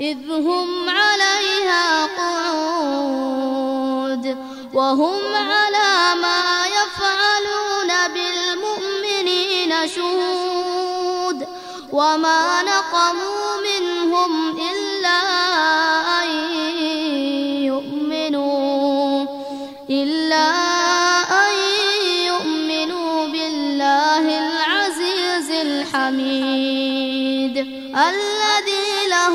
إذ هم عليها قعود وهم على ما يفعلون بالمؤمنين شهود وما نقموا منهم إلا أن يؤمنوا إلا أن يؤمنوا بالله العزيز الحميد الذي له